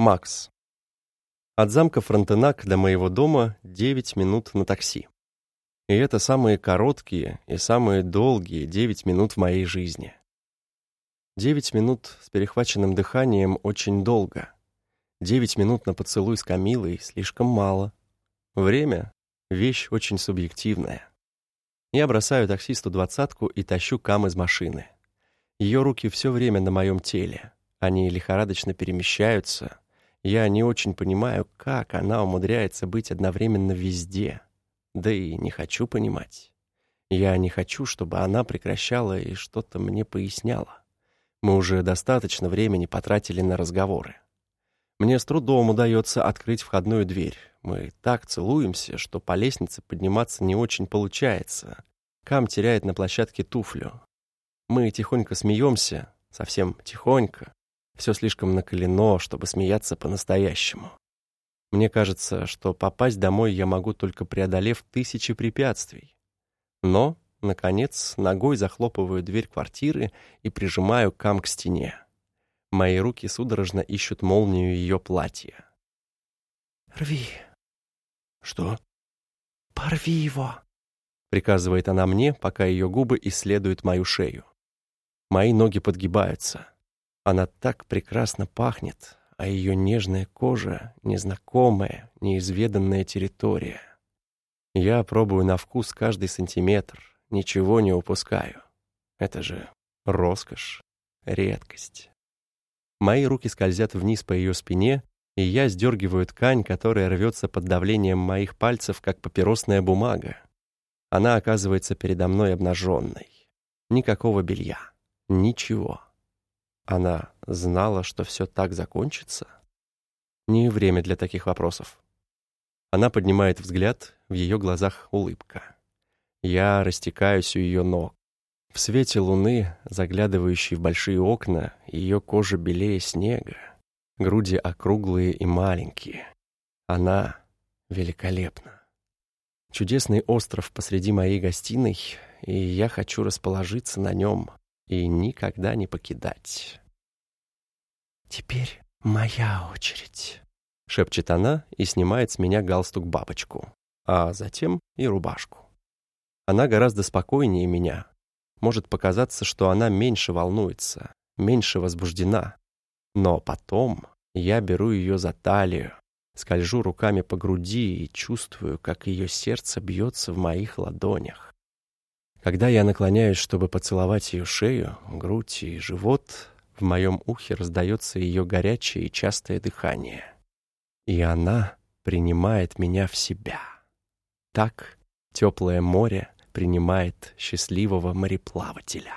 Макс. От замка Фронтенак до моего дома 9 минут на такси. И это самые короткие и самые долгие 9 минут в моей жизни. 9 минут с перехваченным дыханием очень долго. 9 минут на поцелуй с Камилой слишком мало. Время — вещь очень субъективная. Я бросаю таксисту двадцатку и тащу Кам из машины. Ее руки все время на моем теле. Они лихорадочно перемещаются. Я не очень понимаю, как она умудряется быть одновременно везде. Да и не хочу понимать. Я не хочу, чтобы она прекращала и что-то мне поясняла. Мы уже достаточно времени потратили на разговоры. Мне с трудом удается открыть входную дверь. Мы так целуемся, что по лестнице подниматься не очень получается. Кам теряет на площадке туфлю. Мы тихонько смеемся, совсем тихонько. Все слишком накалено, чтобы смеяться по-настоящему. Мне кажется, что попасть домой я могу только преодолев тысячи препятствий. Но, наконец, ногой захлопываю дверь квартиры и прижимаю Кам к стене. Мои руки судорожно ищут молнию ее платья. «Рви». «Что?» «Порви его», — приказывает она мне, пока ее губы исследуют мою шею. Мои ноги подгибаются. Она так прекрасно пахнет, а ее нежная кожа — незнакомая, неизведанная территория. Я пробую на вкус каждый сантиметр, ничего не упускаю. Это же роскошь, редкость. Мои руки скользят вниз по ее спине, и я сдергиваю ткань, которая рвется под давлением моих пальцев, как папиросная бумага. Она оказывается передо мной обнаженной. Никакого белья. Ничего. Она знала, что все так закончится? Не время для таких вопросов. Она поднимает взгляд, в ее глазах улыбка. Я растекаюсь у ее ног. В свете луны, заглядывающей в большие окна, ее кожа белее снега, груди округлые и маленькие. Она великолепна. Чудесный остров посреди моей гостиной, и я хочу расположиться на нем и никогда не покидать. «Теперь моя очередь», — шепчет она и снимает с меня галстук-бабочку, а затем и рубашку. Она гораздо спокойнее меня, может показаться, что она меньше волнуется, меньше возбуждена. Но потом я беру ее за талию, скольжу руками по груди и чувствую, как ее сердце бьется в моих ладонях. Когда я наклоняюсь, чтобы поцеловать ее шею, грудь и живот, в моем ухе раздается ее горячее и частое дыхание. И она принимает меня в себя. Так теплое море принимает счастливого мореплавателя.